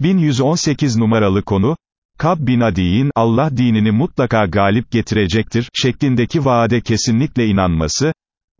1118 numaralı konu, Kab bin Adi'in, Allah dinini mutlaka galip getirecektir, şeklindeki vaade kesinlikle inanması,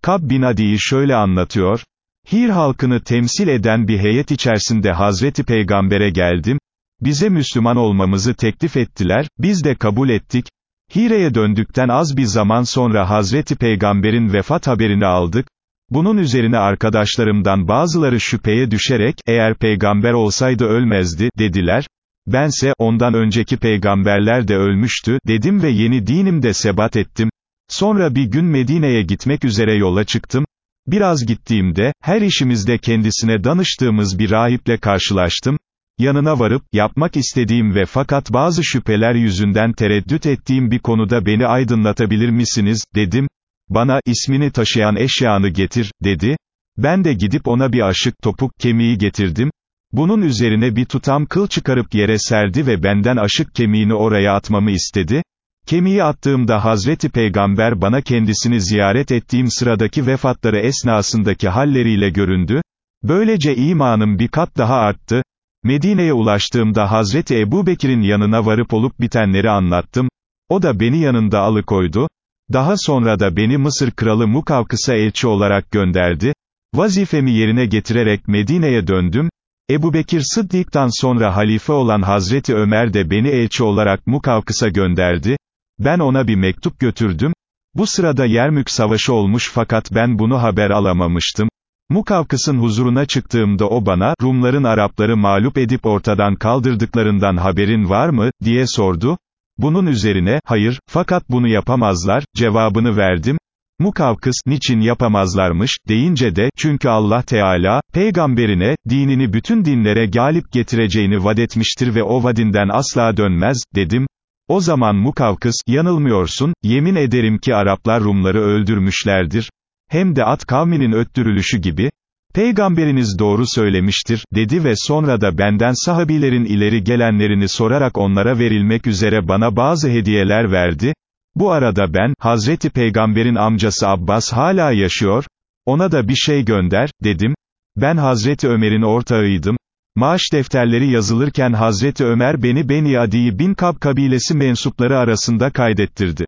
Kab bin Adi'yi şöyle anlatıyor, Hir halkını temsil eden bir heyet içerisinde Hazreti Peygamber'e geldim, bize Müslüman olmamızı teklif ettiler, biz de kabul ettik, Hire'ye döndükten az bir zaman sonra Hazreti Peygamber'in vefat haberini aldık, bunun üzerine arkadaşlarımdan bazıları şüpheye düşerek, eğer peygamber olsaydı ölmezdi, dediler, bense, ondan önceki peygamberler de ölmüştü, dedim ve yeni dinimde sebat ettim, sonra bir gün Medine'ye gitmek üzere yola çıktım, biraz gittiğimde, her işimizde kendisine danıştığımız bir rahiple karşılaştım, yanına varıp, yapmak istediğim ve fakat bazı şüpheler yüzünden tereddüt ettiğim bir konuda beni aydınlatabilir misiniz, dedim, bana, ismini taşıyan eşyanı getir, dedi, ben de gidip ona bir aşık topuk kemiği getirdim, bunun üzerine bir tutam kıl çıkarıp yere serdi ve benden aşık kemiğini oraya atmamı istedi, kemiği attığımda Hazreti Peygamber bana kendisini ziyaret ettiğim sıradaki vefatları esnasındaki halleriyle göründü, böylece imanım bir kat daha arttı, Medine'ye ulaştığımda Hazreti Ebu Bekir'in yanına varıp olup bitenleri anlattım, o da beni yanında alıkoydu, daha sonra da beni Mısır kralı Mukavkıs'a elçi olarak gönderdi, vazifemi yerine getirerek Medine'ye döndüm, Ebu Bekir Sıddık'tan sonra halife olan Hazreti Ömer de beni elçi olarak Mukavkıs'a gönderdi, ben ona bir mektup götürdüm, bu sırada Yermük savaşı olmuş fakat ben bunu haber alamamıştım, Mukavkıs'ın huzuruna çıktığımda o bana, Rumların Arapları mağlup edip ortadan kaldırdıklarından haberin var mı, diye sordu, bunun üzerine, hayır, fakat bunu yapamazlar, cevabını verdim, Mukavkıs, niçin yapamazlarmış, deyince de, çünkü Allah Teala, peygamberine, dinini bütün dinlere galip getireceğini vadetmiştir ve o vadinden asla dönmez, dedim, o zaman Mukavkıs, yanılmıyorsun, yemin ederim ki Araplar Rumları öldürmüşlerdir, hem de at kavminin öttürülüşü gibi, Peygamberiniz doğru söylemiştir, dedi ve sonra da benden sahabilerin ileri gelenlerini sorarak onlara verilmek üzere bana bazı hediyeler verdi, bu arada ben, Hazreti Peygamber'in amcası Abbas hala yaşıyor, ona da bir şey gönder, dedim, ben Hazreti Ömer'in ortağıydım, maaş defterleri yazılırken Hazreti Ömer beni Beni Adi bin Kab kabilesi mensupları arasında kaydettirdi.